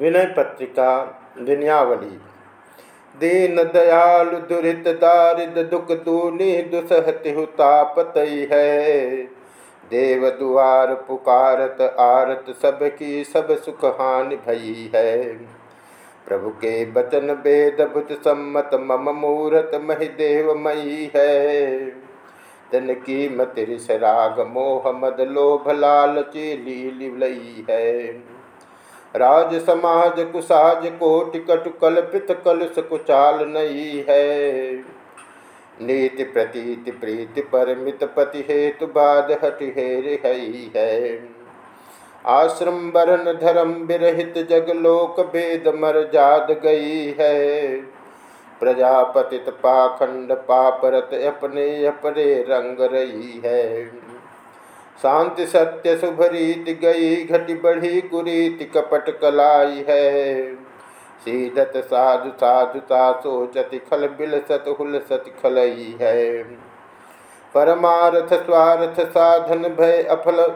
विनय पत्रिका विनयावली। दीन दयालु दुरित दारिद दुख दूनी दुसहति हुतापत है। देव दुआर पुकारत आरत सबकी सब सुख हानि भई है। प्रभु के बचन वेद बुत सम्मत मम मूरत मही मई है। तन की मतिरिस राग मोह मद लोभ लालची लीली लई है। राज समाज कुसाज कोटि कटु कल्पित कलुष कुचाल नहीं है। नीति प्रतीति प्रीति परमित पति हेतु बाद हट हेर है। आश्रम वरण धर्म विरहित जगलोक वेद मर जाद गई है। प्रजापतित पाखंड पापरत अपने अपने रंग रही है। शांति सत्य शुभ रीति गई, घटी बढ़ी कुरीति, कपट कलाई है। सीधत साधु, साधुता सोचति, खल बिल सत हुल सत खलई है। परमारथ, स्वार्थ, साधन, भय, अफल,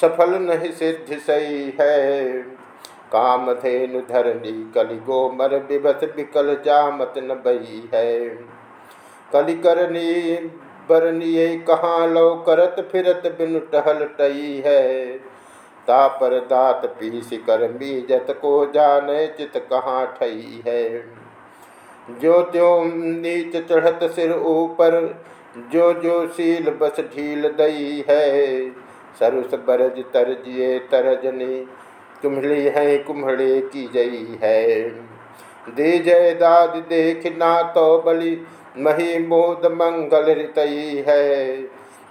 सफल नहीं सिद्ध सही है। काम धेनु धरणी, कलि गोमर विवत विकल जामत न बही है। कलिकरणी बरनिए कहाँ लो करत फिरत बिन टहल टई है। तापर दात पीस कर बीजत को जाने चित कहाँ ठई है। जो त्यों नीच चढ़त सिर ऊपर, जो जो सील बस ढील दई है। सरुस बरज तरजिए तरजनी कुम्हड़ी है कुम्हड़े की जई है। दे जय दाद देख ना तो बलि मही मोद मंगल ऋतई है।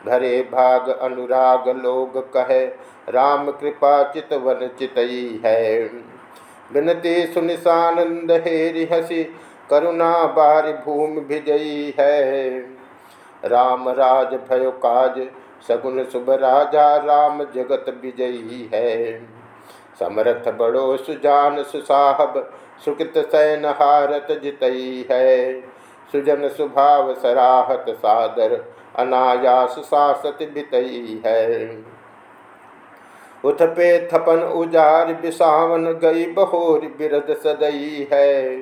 भरे भाग अनुराग लोग कहे, राम कृपा चितवन चितई है। विनती सुनिशानंद हेरि हसी, करुणा बारि भूमि भिजई है। राम राज भयो काज, सगुन शुभ राजा राम जगत विजयी है। समरथ बड़ो सुजान सुसाहब, सुकृत सैन हारत जितई है। सुजन सुभाव सराहत सादर, अनायास सासत बितई है। उथ पे थपन उजार बिसावन गई बहोर बिरद सदई है।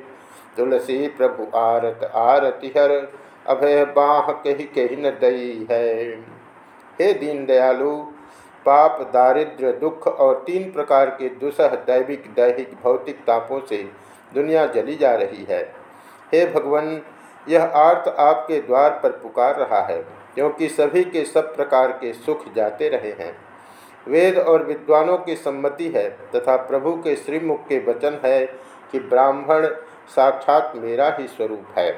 तुलसी प्रभु आरत आरति हर, अभय बाह कही कही न दई है। हे दीन दयालु, पाप दारिद्र दुख और तीन प्रकार के दुसह दैविक, दैहिक, भौतिक तापों से दुनिया जली जा रही है। हे भगवान यह आर्थ आपके द्वार पर पुकार रहा है, क्योंकि सभी के सब प्रकार के सुख जाते रहे हैं। वेद और विद्वानों की सम्मति है तथा प्रभु के श्रीमुख के वचन है कि ब्राह्मण साक्षात मेरा ही स्वरूप है।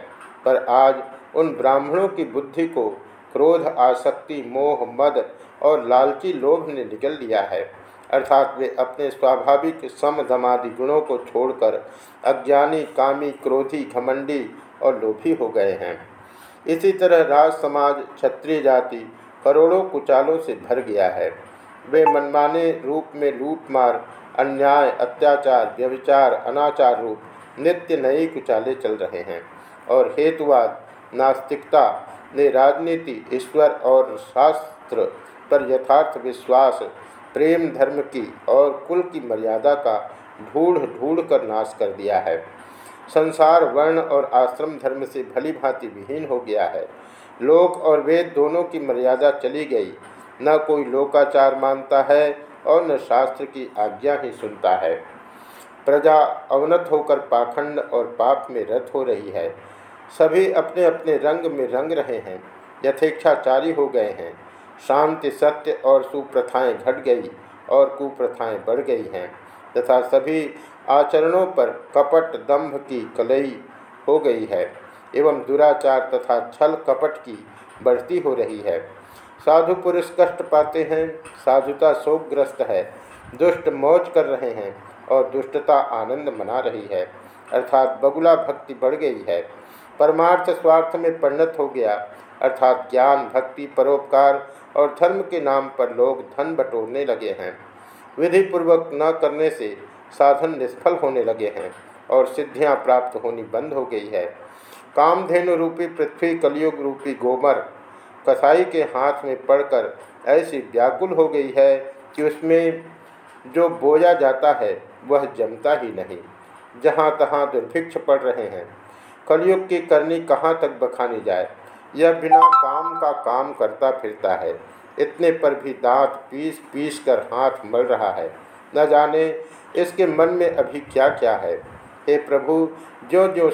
पर आज उन ब्राह्मणों की बुद्धि को क्रोध, आसक्ति, मोह, मद और लालची लोभ ने निकल लिया है। अर्थात वे अपने स्वाभाविक समधमादि गुणों को छोड़कर अज्ञानी, कामी, क्रोधी, घमंडी और लोभी हो गए हैं। इसी तरह राज समाज क्षत्रिय जाति करोड़ों कुचालों से भर गया है। वे मनमाने रूप में लूटमार, अन्याय, अत्याचार व्यविचार अनाचार रूप नित्य नए कुचाले चल रहे हैं और हेतुवाद, नास्तिकता ने राजनीति, ईश्वर और शास्त्र पर यथार्थ विश्वास, प्रेम धर्म की और कुल की मर्यादा का ढूढ़ ढूढ़ कर नाश कर दिया है। संसार, वर्ण और आश्रम धर्म से भली भांति विहीन हो गया है। लोक और वेद दोनों की मर्यादा चली गई। न कोई लोकाचार मानता है और न शास्त्र की आज्ञा ही सुनता है। प्रजा अवनत होकर पाखंड और पाप में रत हो रही है। सभी अपने अपने रंग में रंग रहे हैं यथेक्षाचारी हो गए हैं। शांति, सत्य और सुप्रथाएँ घट गई और कुप्रथाएँ बढ़ गई हैं। तथा सभी आचरणों पर कपट दंभ की कलई हो गई है एवं दुराचार तथा छल कपट की बढ़ती हो रही है। साधु पुरुष कष्ट पाते हैं, साधुता शोकग्रस्त है, दुष्ट मौज कर रहे हैं और दुष्टता आनंद मना रही है, अर्थात बगुला भक्ति बढ़ गई है। परमार्थ स्वार्थ में परिणत हो गया, अर्थात ज्ञान, भक्ति, परोपकार और धर्म के नाम पर लोग धन बटोरने लगे हैं। विधि पूर्वक न करने से साधन निष्फल होने लगे हैं और सिद्धियाँ प्राप्त होनी बंद हो गई है। कामधेनु रूपी पृथ्वी, कलयुग रूपी गोबर कसाई के हाथ में पड़कर ऐसी व्याकुल हो गई है कि उसमें जो बोया जाता है, वह जमता ही नहीं। जहाँ तहाँ दुर्भिक्ष पड़ रहे हैं। कलयुग की करनी कहाँ तक बखानी जाए? यह बिना काम का काम करता फिरता है। इतने पर भी दांत पीस पीस कर हाथ मल रहा है। न जाने इसके मन में अभी क्या क्या है। हे प्रभु जो जो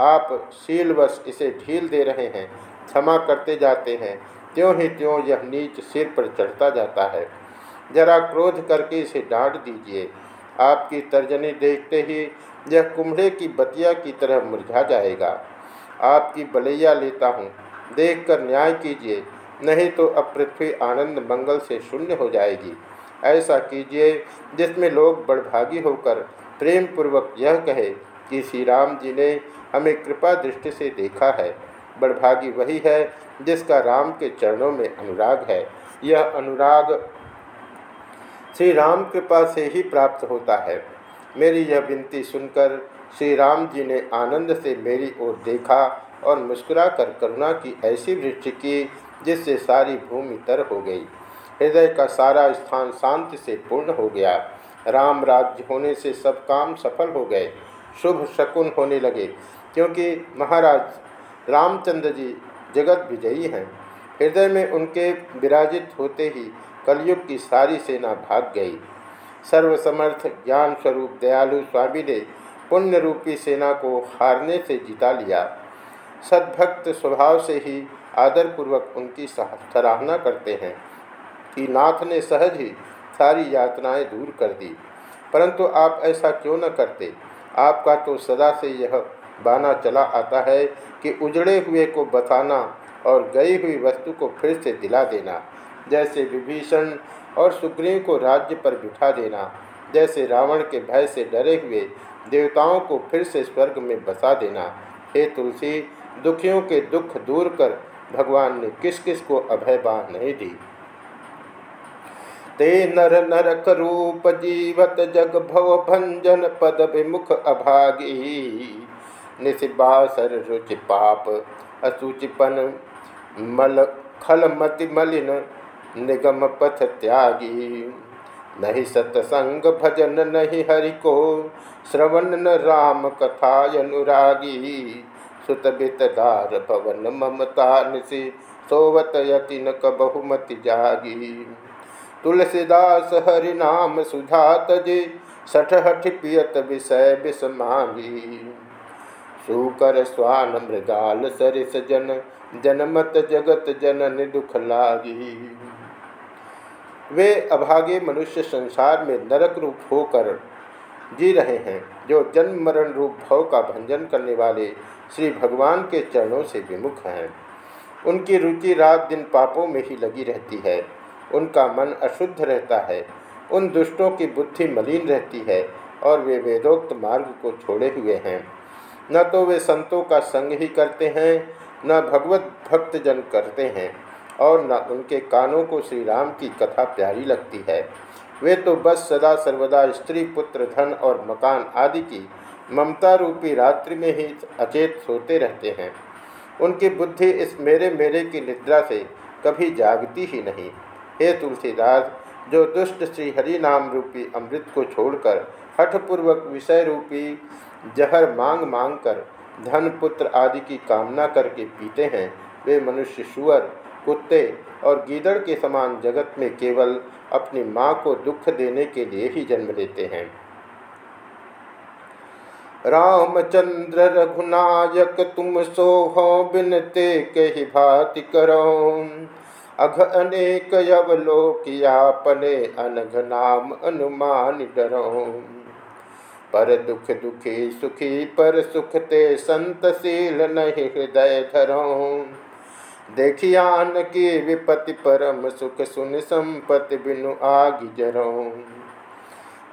आप शीलवश इसे ढील दे रहे हैं, क्षमा करते जाते हैं, त्यों ही त्यों यह नीच सिर पर चढ़ता जाता है। जरा क्रोध करके इसे डांट दीजिए। आपकी तर्जनी देखते ही यह कुम्भे की बतिया की तरह मुरझा जाएगा। आपकी बलैया लेता हूँ। देखकर न्याय कीजिए। नहीं तो अब पृथ्वी आनंद मंगल से शून्य हो जाएगी। ऐसा कीजिए, जिसमें लोग बड़भागी होकर प्रेम पूर्वक यह कहे कि श्री राम जी ने हमें कृपा दृष्टि से देखा है। बड़भागी वही है जिसका राम के चरणों में अनुराग है। यह अनुराग श्री राम कृपा से ही प्राप्त होता है। मेरी यह विनती सुनकर श्री राम जी ने आनंद से मेरी ओर देखा और मुस्कुरा कर करुणा की ऐसी वृष्टि की जिससे सारी भूमि तर हो गई। हृदय का सारा स्थान शांति से पूर्ण हो गया। राम राज्य होने से सब काम सफल हो गए। शुभ शकुन होने लगे, क्योंकि महाराज रामचंद्र जी जगत विजयी हैं। हृदय में उनके विराजित होते ही कलयुग की सारी सेना भाग गई। सर्वसमर्थ ज्ञान स्वरूप दयालु स्वामी ने पुण्य रूपी सेना को हारने से जिता लिया। सद्भक्त स्वभाव से ही आदरपूर्वक उनकी सराहना करते हैं कि नाथ ने सहज ही सारी यातनाएँ दूर कर दी। परंतु आप ऐसा क्यों न करते? आपका तो सदा से यह बाना चला आता है कि उजड़े हुए को बताना और गई हुई वस्तु को फिर से दिला देना, जैसे विभीषण और सुग्रीव को राज्य पर बिठा देना, जैसे रावण के भय से डरे हुए देवताओं को फिर से स्वर्ग में बसा देना। हे तुलसी, दुखियों के दुख दूर कर भगवान ने किस किस को अभय बाह नहीं दी? ते नर नरक रूप जीवत जग भव भंजन पद विमुख अभागी। निशिबासर रुचि पाप असुचिपन मल खल मति मलिन निगम पथ त्यागी। नहीं सत्संग भजन नहीं हरि को, श्रवण न राम कथा अनुरागी। सुत बितदार भवन ममता निशि सोवत यति न बहुमति जागी। तुलसीदास हरि नाम सुधा तजे सठ हठ पियत विषय विष मांगी सुकर स्वान मृगाल सरिस जन, जनमत जगत जनन दुख लागी। वे अभागे मनुष्य संसार में नरक रूप होकर जी रहे हैं, जो जन्म मरण रूप भव का भंजन करने वाले श्री भगवान के चरणों से विमुख हैं। उनकी रुचि रात दिन पापों में ही लगी रहती है। उनका मन अशुद्ध रहता है। उन दुष्टों की बुद्धि मलिन रहती है और वे वेदोक्त मार्ग को छोड़े हुए हैं। न तो वे संतों का संग ही करते हैं, न भगवत भक्तजन करते हैं और न उनके कानों को श्री राम की कथा प्यारी लगती है। वे तो बस सदा सर्वदा स्त्री, पुत्र, धन और मकान आदि की ममता रूपी रात्रि में ही अचेत सोते रहते हैं। उनकी बुद्धि इस मेरे मेरे की निद्रा से कभी जागती ही नहीं। हे तुलसीदास, जो दुष्ट श्री हरि नाम रूपी अमृत को छोड़कर हठपूर्वक विषय रूपी जहर मांग मांग कर धन, पुत्र आदि की कामना करके पीते हैं, वे मनुष्य, सुअर, कुत्ते और गीदड़ के समान जगत में केवल अपनी माँ को दुख देने के लिए ही जन्म लेते हैं। रामचंद्र रघुनायक, तुम सोहो बिनते कही भाति करो। अघ अनेक यवलोकियापने अनघ नाम अनुमान डरो। पर दुख दुखी सुखी, पर सुखते संतशील नहीं हृदय धरो। देखियान की विपति परम सुख सुन संपति बिनु आग जरो।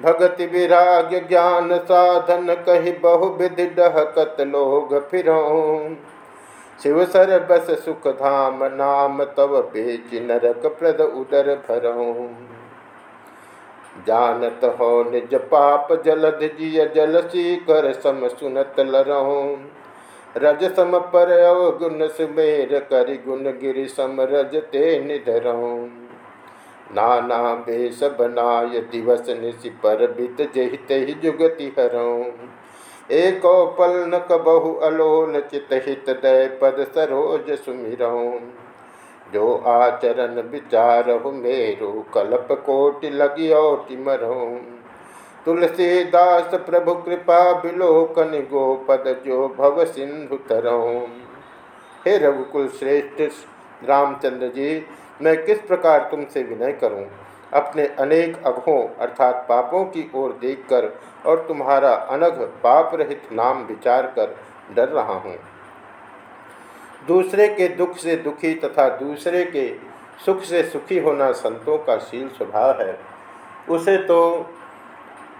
भगति विराग ज्ञान साधन कही बहु विधि डहकत लोग फिरो। शिव सर बस सुख धाम नाम तव बेच नरक प्रद उदर भरो। जानत हो निज पाप जलध जिय जलसी कर सम सुनत लरहूँ रज सम पर गुण सुमेर कर गुण गिर सम रज ते निधरों नाना बेस बनाय दिवस निशि पर बित जहित जुगति हरऊँ। एक पल न कबहु अलोल चित हित दय पद सरोज सुमिरऊँ। जो आचरण विचार मेरो कल्प कोटि लगियोटि मरऊँ तुलसीदास प्रभु कृपा बिलोकन गोपद जो भव सिंधु तरऊँ हे रघुकुल श्रेष्ठ रामचंद्र जी, मैं किस प्रकार तुमसे विनय करूँ? अपने अनेक अघों अर्थात पापों की ओर देखकर और तुम्हारा अनघ पाप रहित नाम विचार कर डर रहा हूँ। दूसरे के दुख से दुखी तथा दूसरे के सुख से सुखी होना संतों का शील स्वभाव है। उसे तो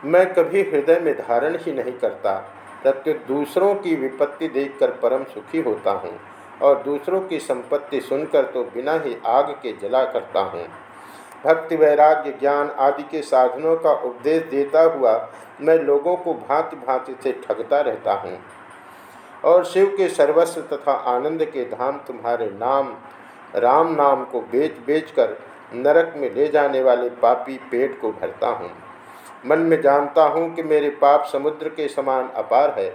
मैं कभी हृदय में धारण ही नहीं करता प्रत्युत दूसरों की विपत्ति देखकर परम सुखी होता हूँ और दूसरों की संपत्ति सुनकर तो बिना ही आग के जला करता हूँ। भक्ति, वैराग्य, ज्ञान आदि के साधनों का उपदेश देता हुआ मैं लोगों को भांति भांति से ठगता रहता हूँ। और शिव के सर्वस्व तथा आनंद के धाम तुम्हारे नाम, राम नाम को बेच बेच कर नरक में ले जाने वाले पापी पेट को भरता हूँ। मन में जानता हूँ कि मेरे पाप समुद्र के समान अपार है,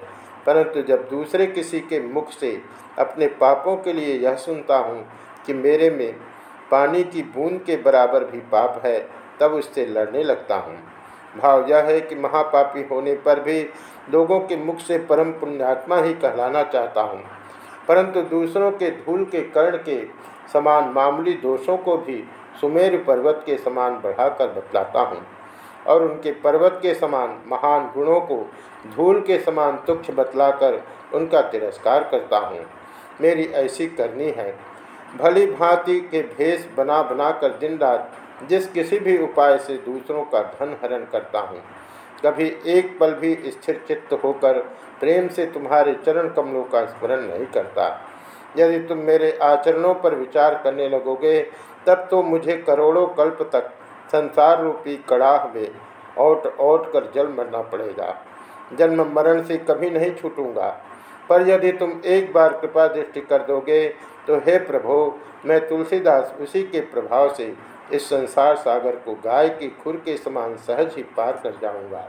परंतु जब दूसरे किसी के मुख से अपने पापों के लिए यह सुनता हूँ कि मेरे में पानी की बूंद के बराबर भी पाप है, तब उससे लड़ने लगता हूँ। भाव यह है कि महापापी होने पर भी लोगों के मुख से परम पुण्यात्मा ही कहलाना चाहता हूँ। परंतु दूसरों के धूल के कर्ण के समान मामूली दोषों को भी सुमेर पर्वत के समान बढ़ाकर बतलाता हूँ। और उनके पर्वत के समान महान गुणों को धूल के समान तुक्ष बतलाकर उनका तिरस्कार करता हूँ। मेरी ऐसी करनी है। भली भांति के भेष बना बना कर दिन रात जिस किसी भी उपाय से दूसरों का धन हरण करता हूँ। कभी एक पल भी स्थिर चित्त होकर प्रेम से तुम्हारे चरण कमलों का स्मरण नहीं करता। यदि तुम मेरे आचरणों पर विचार करने लगोगे, तब तो मुझे करोड़ों कल्प तक संसार रूपी कड़ाह में ओट ओट कर जल मरना पड़ेगा। जन्म मरण से कभी नहीं छूटूँगा। पर यदि तुम एक बार कृपा दृष्टि कर दोगे तो हे प्रभो, मैं तुलसीदास उसी के प्रभाव से इस संसार सागर को गाय की खुर के समान सहज ही पार कर जाऊँगा।